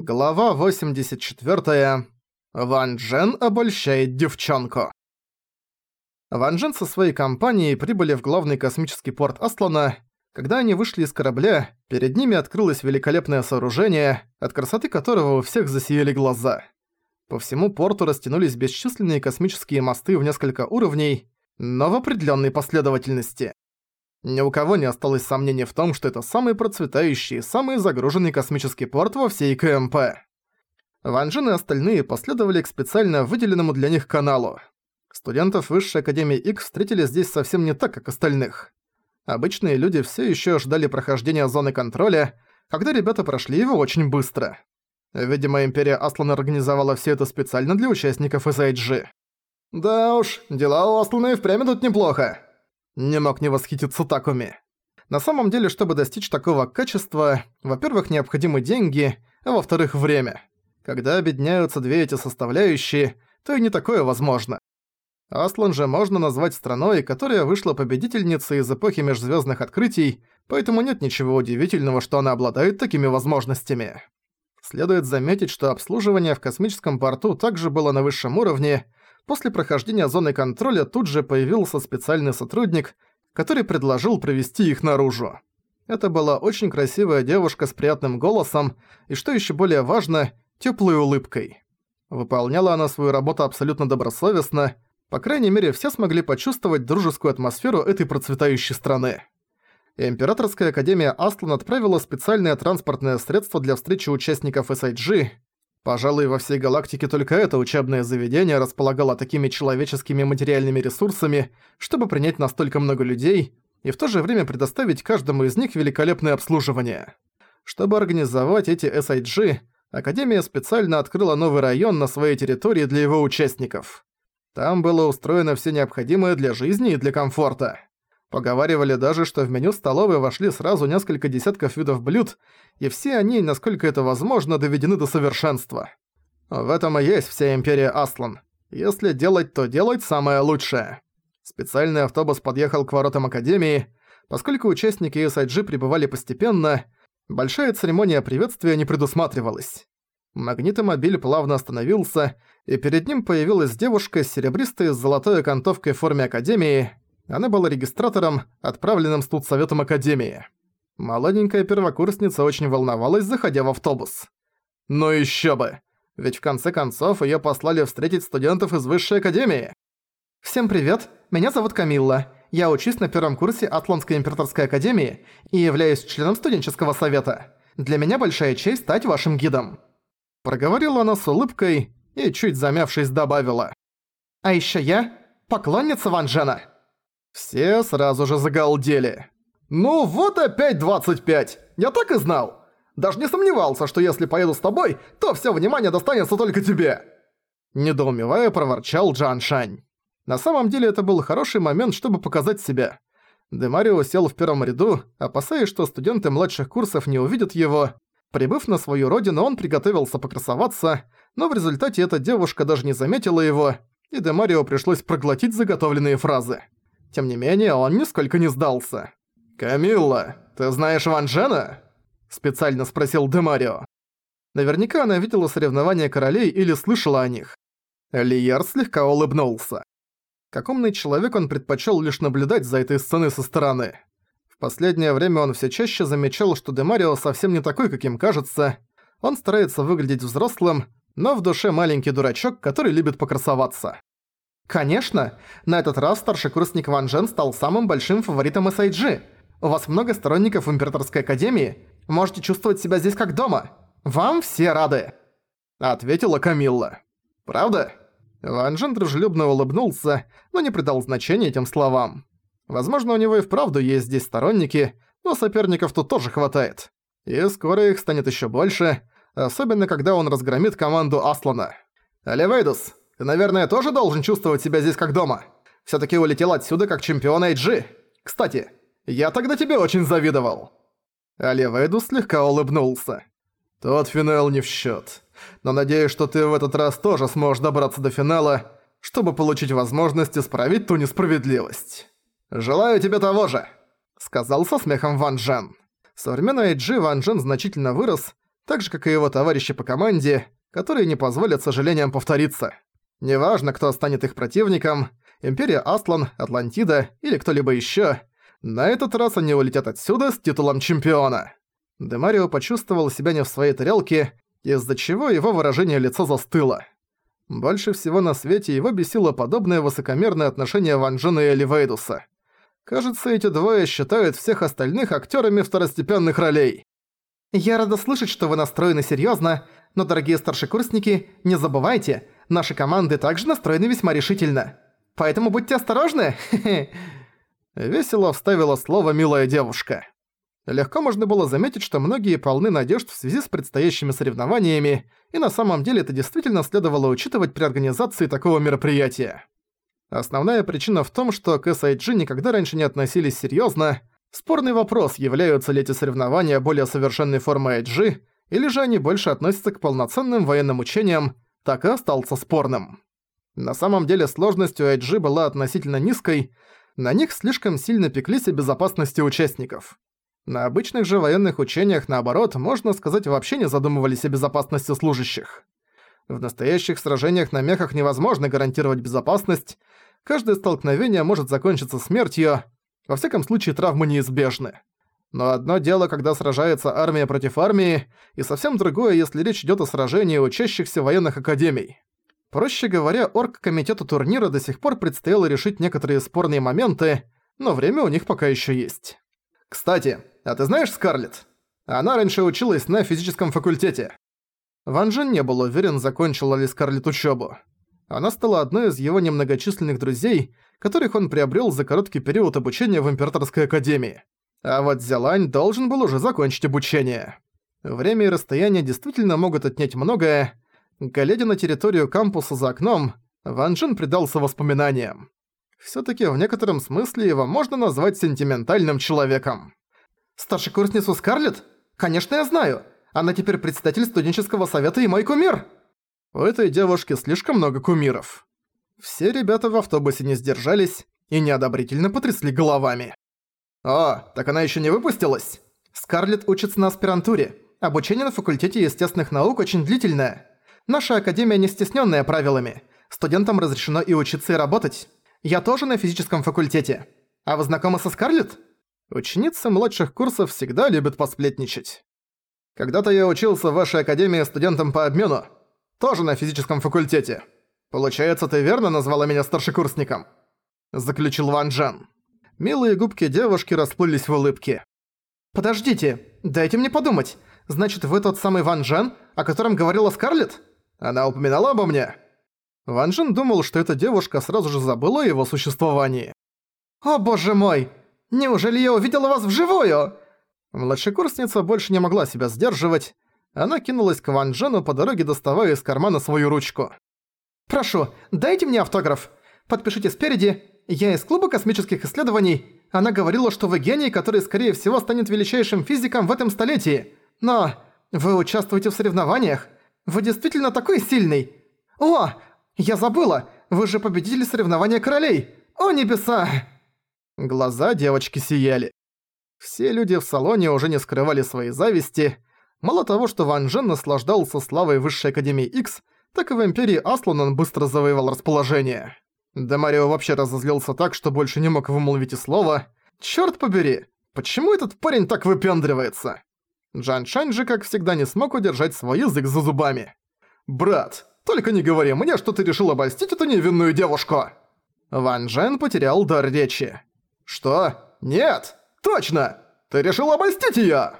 Глава 84. Ван Джен обольщает девчонку. Ван Джен со своей компанией прибыли в главный космический порт Аслана. Когда они вышли из корабля, перед ними открылось великолепное сооружение, от красоты которого у всех засияли глаза. По всему порту растянулись бесчисленные космические мосты в несколько уровней, но в определенной последовательности. Ни у кого не осталось сомнений в том, что это самый процветающий, самый загруженный космический порт во всей КМП. Ван Джен и остальные последовали к специально выделенному для них каналу. Студентов Высшей Академии X встретили здесь совсем не так, как остальных. Обычные люди все еще ждали прохождения зоны контроля, когда ребята прошли его очень быстро. Видимо, Империя Аслана организовала все это специально для участников из IG. «Да уж, дела у Аслана и впрямь идут неплохо», не мог не восхититься Такуми. На самом деле, чтобы достичь такого качества, во-первых, необходимы деньги, а во-вторых, время. Когда объединяются две эти составляющие, то и не такое возможно. Аслан же можно назвать страной, которая вышла победительницей из эпохи межзвездных открытий, поэтому нет ничего удивительного, что она обладает такими возможностями. Следует заметить, что обслуживание в космическом порту также было на высшем уровне, После прохождения зоны контроля тут же появился специальный сотрудник, который предложил провести их наружу. Это была очень красивая девушка с приятным голосом и, что еще более важно, теплой улыбкой. Выполняла она свою работу абсолютно добросовестно, по крайней мере, все смогли почувствовать дружескую атмосферу этой процветающей страны. Императорская академия Аслан отправила специальное транспортное средство для встречи участников SIG, Пожалуй, во всей галактике только это учебное заведение располагало такими человеческими материальными ресурсами, чтобы принять настолько много людей и в то же время предоставить каждому из них великолепное обслуживание. Чтобы организовать эти SIG, Академия специально открыла новый район на своей территории для его участников. Там было устроено все необходимое для жизни и для комфорта. Поговаривали даже, что в меню столовой вошли сразу несколько десятков видов блюд, и все они, насколько это возможно, доведены до совершенства. В этом и есть вся Империя Аслан. Если делать, то делать самое лучшее. Специальный автобус подъехал к воротам Академии. Поскольку участники SIG прибывали постепенно, большая церемония приветствия не предусматривалась. Магнитомобиль плавно остановился, и перед ним появилась девушка с серебристой с золотой окантовкой в форме Академии, она была регистратором, отправленным студсоветом Академии. Молоденькая первокурсница очень волновалась, заходя в автобус. Ну еще бы! Ведь в конце концов её послали встретить студентов из Высшей Академии. «Всем привет, меня зовут Камилла. Я учусь на первом курсе Атлантской Императорской Академии и являюсь членом студенческого совета. Для меня большая честь стать вашим гидом». Проговорила она с улыбкой и, чуть замявшись, добавила. «А ещё я – поклонница Ван Джена». Все сразу же загалдели. «Ну вот опять 25! Я так и знал! Даже не сомневался, что если поеду с тобой, то все внимание достанется только тебе!» Недоумевая, проворчал Джан Шань. На самом деле это был хороший момент, чтобы показать себя. Демарио сел в первом ряду, опасаясь, что студенты младших курсов не увидят его. Прибыв на свою родину, он приготовился покрасоваться, но в результате эта девушка даже не заметила его, и Демарио пришлось проглотить заготовленные фразы. Тем не менее, он нисколько не сдался. «Камилла, ты знаешь Ван Джена?» – специально спросил Демарио. Наверняка она видела соревнования королей или слышала о них. Лиер слегка улыбнулся. Как умный человек он предпочел лишь наблюдать за этой сценой со стороны. В последнее время он все чаще замечал, что Демарио совсем не такой, каким кажется. Он старается выглядеть взрослым, но в душе маленький дурачок, который любит покрасоваться. Конечно, на этот раз старшекурсник Ван Джен стал самым большим фаворитом SIG. У вас много сторонников в Императорской Академии. Можете чувствовать себя здесь как дома. Вам все рады. Ответила Камилла. Правда? Ван Джен дружелюбно улыбнулся, но не придал значения этим словам. Возможно, у него и вправду есть здесь сторонники, но соперников тут тоже хватает. И скоро их станет еще больше, особенно когда он разгромит команду Аслана. «Оливейдус, ты, наверное, тоже должен чувствовать себя здесь как дома. Всё-таки улетел отсюда как чемпион IG. Кстати, я тогда тебе очень завидовал». Оливейду слегка улыбнулся. «Тот финал не в счёт. Но надеюсь, что ты в этот раз тоже сможешь добраться до финала, чтобы получить возможность исправить ту несправедливость. Желаю тебе того же», — сказал со смехом Ван Джен. Современный IG Ван Джен значительно вырос, так же, как и его товарищи по команде, которые не позволят сожалениям повториться. Неважно, кто станет их противником, Империя Аслан, Атлантида или кто-либо ещё, на этот раз они улетят отсюда с титулом чемпиона. Демарио почувствовал себя не в своей тарелке, из-за чего его выражение лица застыло. Больше всего на свете его бесило подобное высокомерное отношение Ван Джена и Эливейдуса. Кажется, эти двое считают всех остальных актерами второстепенных ролей. «Я рада слышать, что вы настроены серьезно, но, дорогие старшекурсники, не забывайте, наши команды также настроены весьма решительно. Поэтому будьте осторожны!» Весело вставила слово «милая девушка». Легко можно было заметить, что многие полны надежд в связи с предстоящими соревнованиями, и на самом деле это действительно следовало учитывать при организации такого мероприятия. Основная причина в том, что к SIG никогда раньше не относились серьезно. Спорный вопрос, являются ли эти соревнования более совершенной формой IG, или же они больше относятся к полноценным военным учениям, так и остался спорным. На самом деле сложность у IG была относительно низкой, на них слишком сильно пеклись о безопасности участников. На обычных же военных учениях, наоборот, можно сказать, вообще не задумывались о безопасности служащих. В настоящих сражениях на мехах невозможно гарантировать безопасность, каждое столкновение может закончиться смертью, во всяком случае травмы неизбежны. Но одно дело, когда сражается армия против армии, и совсем другое, если речь идет о сражении учащихся военных академий. Проще говоря, оргкомитету турнира до сих пор предстояло решить некоторые спорные моменты, но время у них пока еще есть. Кстати, а ты знаешь Скарлетт? Она раньше училась на физическом факультете. Ван Джен не был уверен, закончила ли Скарлетт учебу. Она стала одной из его немногочисленных друзей, которых он приобрел за короткий период обучения в Императорской Академии. А вот Зялань должен был уже закончить обучение. Время и расстояние действительно могут отнять многое. Глядя на территорию кампуса за окном, Ван Джен предался воспоминаниям. Всё-таки в некотором смысле его можно назвать сентиментальным человеком. Старшекурсницу Скарлетт? Конечно, я знаю. Она теперь председатель студенческого совета и мой кумир. У этой девушки слишком много кумиров. Все ребята в автобусе не сдержались и неодобрительно потрясли головами. «О, так она еще не выпустилась?» Скарлетт учится на аспирантуре. Обучение на факультете естественных наук очень длительное. Наша академия не стесненная правилами. Студентам разрешено и учиться, и работать. Я тоже на физическом факультете. А вы знакомы со Скарлетт? Ученицы младших курсов всегда любят посплетничать. Когда-то я учился в вашей академии студентом по обмену, тоже на физическом факультете. Получается, ты верно назвала меня старшекурсником?» Заключил Ван Джен. Милые губки девушки расплылись в улыбке. «Подождите, дайте мне подумать. Значит, вы тот самый Ван Джен, о котором говорила Скарлетт? Она упоминала обо мне?» Ван Джен думал, что эта девушка сразу же забыла о его существовании. «О боже мой! Неужели я увидела вас вживую?» Младшекурсница больше не могла себя сдерживать. Она кинулась к Ван Джену по дороге, доставая из кармана свою ручку. «Прошу, дайте мне автограф. Подпишите спереди. Я из клуба космических исследований. Она говорила, что вы гений, который, скорее всего, станет величайшим физиком в этом столетии. Но вы участвуете в соревнованиях. Вы действительно такой сильный. О, я забыла. Вы же победитель соревнования королей. О, небеса!» Глаза девочки сияли. Все люди в салоне уже не скрывали своей зависти. Мало того, что Ван Джен наслаждался славой Высшей Академии X, так и в Империи Аслан он быстро завоевал расположение. Да Марио вообще разозлился так, что больше не мог вымолвить и слова. «Чёрт побери! Почему этот парень так выпендривается?» Джан Шань же, как всегда, не смог удержать свой язык за зубами. «Брат, только не говори мне, что ты решил обольстить эту невинную девушку!» Ван Джен потерял дар речи. «Что? Нет! Точно! Ты решил обольстить её!»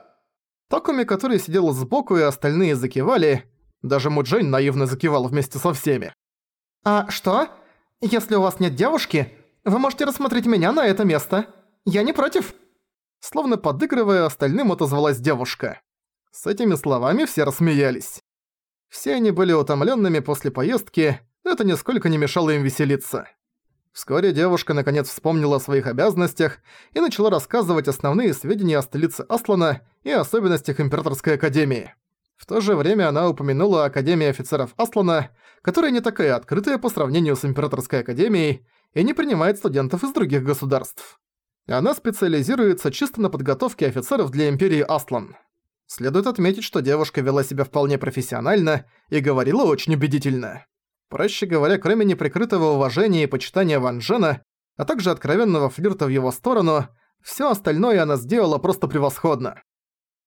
Такуми, который сидел сбоку, и остальные закивали. Даже Муджень наивно закивал вместе со всеми. «А что? Если у вас нет девушки, вы можете рассмотреть меня на это место. Я не против». Словно подыгрывая, остальным отозвалась девушка. С этими словами все рассмеялись. Все они были утомленными после поездки, это нисколько не мешало им веселиться. Вскоре девушка наконец вспомнила о своих обязанностях и начала рассказывать основные сведения о столице Аслана и особенностях Императорской Академии. В то же время она упомянула Академию офицеров Аслана, которая не такая открытая по сравнению с Императорской Академией и не принимает студентов из других государств. Она специализируется чисто на подготовке офицеров для Империи Аслан. Следует отметить, что девушка вела себя вполне профессионально и говорила очень убедительно. Проще говоря, кроме неприкрытого уважения и почитания Ван Джена, а также откровенного флирта в его сторону, всё остальное она сделала просто превосходно.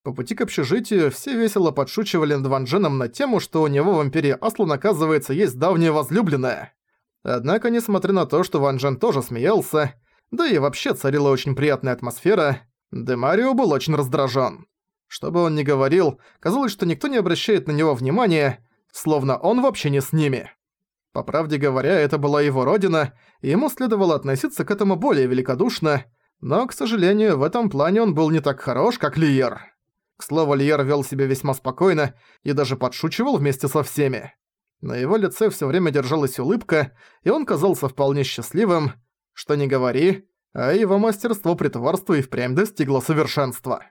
По пути к общежитию все весело подшучивали над Ван Дженом на тему, что у него в Империи Аслан, оказывается, есть давняя возлюбленная. Однако, несмотря на то, что Ван Джен тоже смеялся, да и вообще царила очень приятная атмосфера, Демарио был очень раздражен. Что бы он ни говорил, казалось, что никто не обращает на него внимания, словно он вообще не с ними. По правде говоря, это была его родина, и ему следовало относиться к этому более великодушно, но, к сожалению, в этом плане он был не так хорош, как Лиер. К слову, Лиер вел себя весьма спокойно и даже подшучивал вместе со всеми. На его лице все время держалась улыбка, и он казался вполне счастливым. Что не говори, а его мастерство притворства и впрямь достигло совершенства.